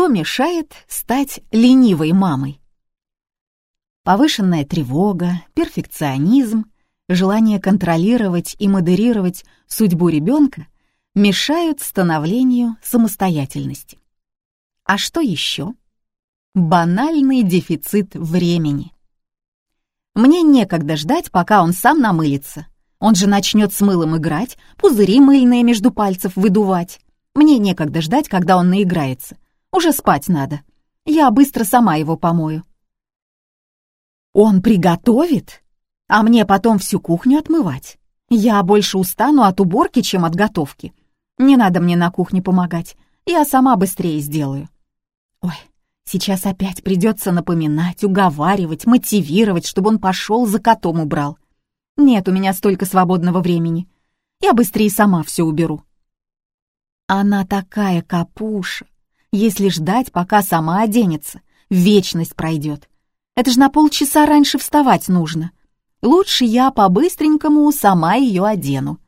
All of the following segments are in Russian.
Что мешает стать ленивой мамой? Повышенная тревога, перфекционизм, желание контролировать и модерировать судьбу ребенка мешают становлению самостоятельности. А что еще? Банальный дефицит времени. Мне некогда ждать, пока он сам намылится. Он же начнет с мылом играть, пузыри мыльные между пальцев выдувать. Мне некогда ждать, когда он наиграется. Уже спать надо. Я быстро сама его помою. Он приготовит, а мне потом всю кухню отмывать. Я больше устану от уборки, чем от готовки. Не надо мне на кухне помогать, я сама быстрее сделаю. Ой, сейчас опять придется напоминать, уговаривать, мотивировать, чтобы он пошел за котом убрал. Нет у меня столько свободного времени. Я быстрее сама все уберу. Она такая капуша. Если ждать, пока сама оденется, вечность пройдет. Это же на полчаса раньше вставать нужно. Лучше я по-быстренькому сама ее одену.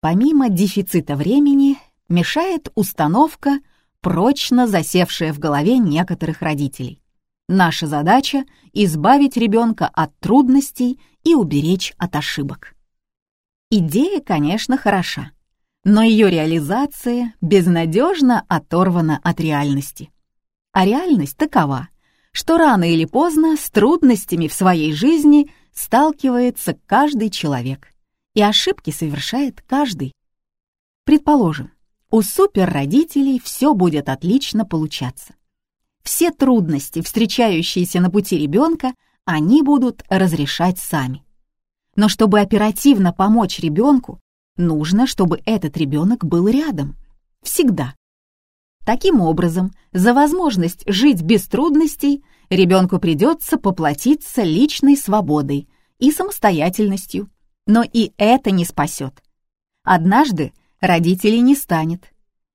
Помимо дефицита времени, мешает установка, прочно засевшая в голове некоторых родителей. Наша задача — избавить ребенка от трудностей и уберечь от ошибок. Идея, конечно, хороша, но ее реализация безнадежно оторвана от реальности. А реальность такова, что рано или поздно с трудностями в своей жизни сталкивается каждый человек, и ошибки совершает каждый. Предположим, у суперродителей все будет отлично получаться. Все трудности, встречающиеся на пути ребенка, они будут разрешать сами. Но чтобы оперативно помочь ребенку, нужно, чтобы этот ребенок был рядом. Всегда. Таким образом, за возможность жить без трудностей ребенку придется поплатиться личной свободой и самостоятельностью. Но и это не спасет. Однажды родителей не станет,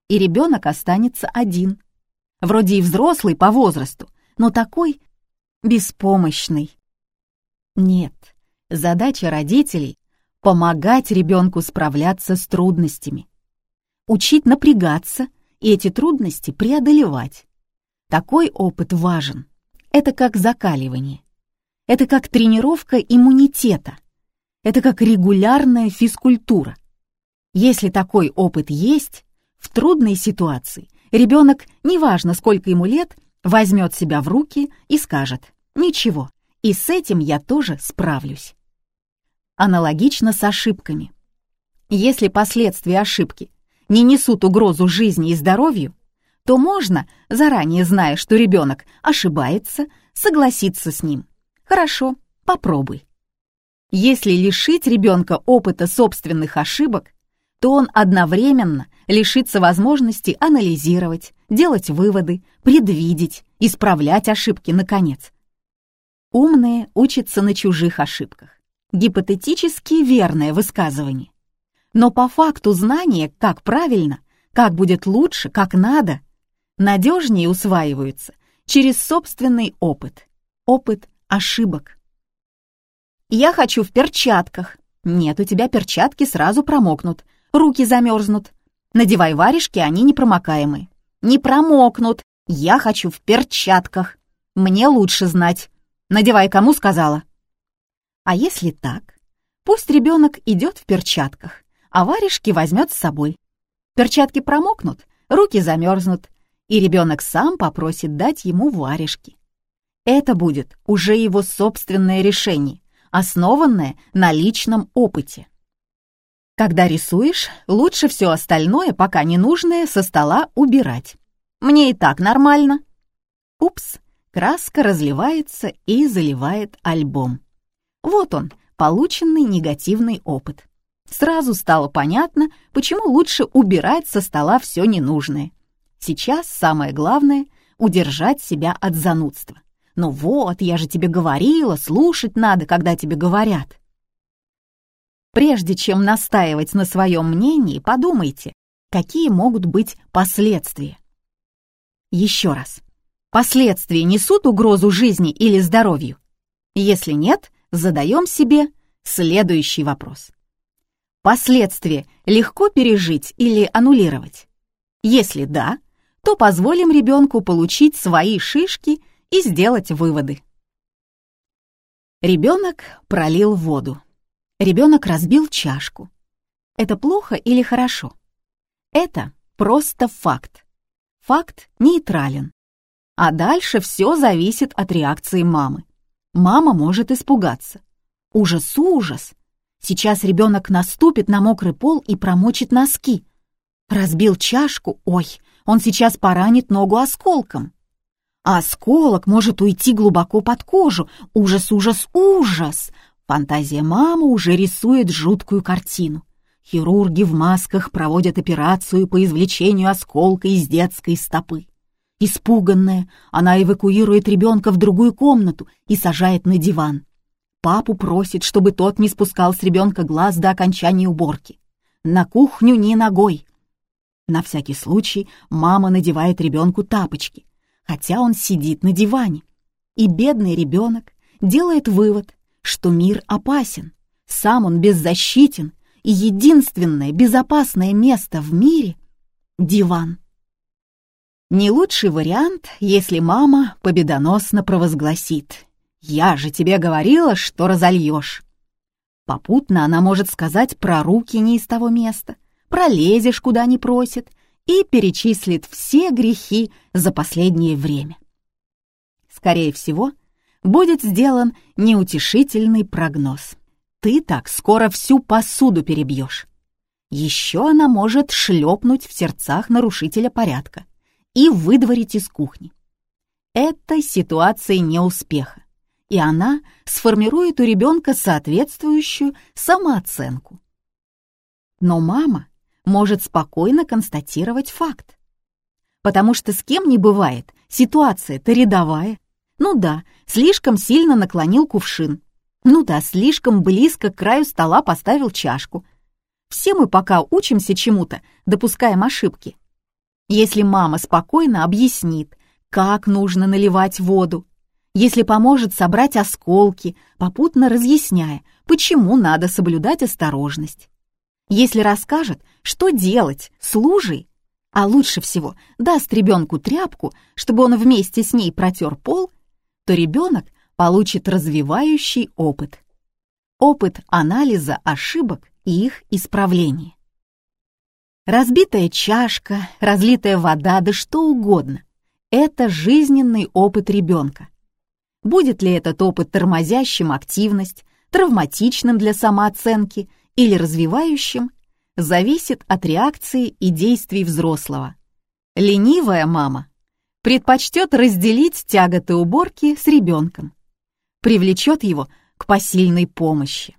и ребенок останется один. Вроде и взрослый по возрасту, но такой беспомощный. Нет, задача родителей — помогать ребенку справляться с трудностями, учить напрягаться и эти трудности преодолевать. Такой опыт важен. Это как закаливание. Это как тренировка иммунитета. Это как регулярная физкультура. Если такой опыт есть, в трудной ситуации ребенок, неважно сколько ему лет, возьмет себя в руки и скажет «Ничего, и с этим я тоже справлюсь». Аналогично с ошибками. Если последствия ошибки не несут угрозу жизни и здоровью, то можно, заранее зная, что ребенок ошибается, согласиться с ним. Хорошо, попробуй. Если лишить ребенка опыта собственных ошибок, то он одновременно лишится возможности анализировать, делать выводы, предвидеть, исправлять ошибки, наконец. Умные учатся на чужих ошибках. Гипотетически верное высказывание. Но по факту знания, как правильно, как будет лучше, как надо, надежнее усваиваются через собственный опыт, опыт ошибок. «Я хочу в перчатках». «Нет, у тебя перчатки сразу промокнут, руки замерзнут. Надевай варежки, они непромокаемые». «Не промокнут. Я хочу в перчатках. Мне лучше знать. Надевай, кому сказала». А если так? Пусть ребенок идет в перчатках, а варежки возьмет с собой. Перчатки промокнут, руки замерзнут, и ребенок сам попросит дать ему варежки. Это будет уже его собственное решение основанное на личном опыте. Когда рисуешь, лучше все остальное, пока ненужное, со стола убирать. Мне и так нормально. Упс, краска разливается и заливает альбом. Вот он, полученный негативный опыт. Сразу стало понятно, почему лучше убирать со стола все ненужное. Сейчас самое главное — удержать себя от занудства. «Ну вот, я же тебе говорила, слушать надо, когда тебе говорят». Прежде чем настаивать на своем мнении, подумайте, какие могут быть последствия. Еще раз. Последствия несут угрозу жизни или здоровью? Если нет, задаем себе следующий вопрос. Последствия легко пережить или аннулировать? Если да, то позволим ребенку получить свои шишки и сделать выводы. Ребенок пролил воду. Ребенок разбил чашку. Это плохо или хорошо? Это просто факт. Факт нейтрален. А дальше все зависит от реакции мамы. Мама может испугаться. Ужас, ужас. Сейчас ребенок наступит на мокрый пол и промочит носки. Разбил чашку, ой, он сейчас поранит ногу осколком. А осколок может уйти глубоко под кожу. Ужас, ужас, ужас! Фантазия мамы уже рисует жуткую картину. Хирурги в масках проводят операцию по извлечению осколка из детской стопы. Испуганная, она эвакуирует ребенка в другую комнату и сажает на диван. Папу просит, чтобы тот не спускал с ребенка глаз до окончания уборки. На кухню ни ногой. На всякий случай мама надевает ребенку тапочки, хотя он сидит на диване. И бедный ребенок делает вывод, что мир опасен, сам он беззащитен, и единственное безопасное место в мире — диван. Не лучший вариант, если мама победоносно провозгласит «Я же тебе говорила, что разольешь». Попутно она может сказать про руки не из того места, пролезешь куда не просит и перечислит все грехи за последнее время. Скорее всего, будет сделан неутешительный прогноз. Ты так скоро всю посуду перебьешь. Еще она может шлепнуть в сердцах нарушителя порядка и выдворить из кухни. Это ситуация неуспеха, и она сформирует у ребенка соответствующую самооценку. Но мама может спокойно констатировать факт. Потому что с кем не бывает, ситуация-то рядовая. Ну да, слишком сильно наклонил кувшин. Ну да, слишком близко к краю стола поставил чашку. Все мы пока учимся чему-то, допускаем ошибки. Если мама спокойно объяснит, как нужно наливать воду, если поможет собрать осколки, попутно разъясняя, почему надо соблюдать осторожность, если расскажет, что делать с лужей, а лучше всего даст ребенку тряпку, чтобы он вместе с ней протер пол, то ребенок получит развивающий опыт. Опыт анализа ошибок и их исправления. Разбитая чашка, разлитая вода, да что угодно — это жизненный опыт ребенка. Будет ли этот опыт тормозящим активность, травматичным для самооценки — или развивающим, зависит от реакции и действий взрослого. Ленивая мама предпочтет разделить тяготы уборки с ребенком, привлечет его к посильной помощи.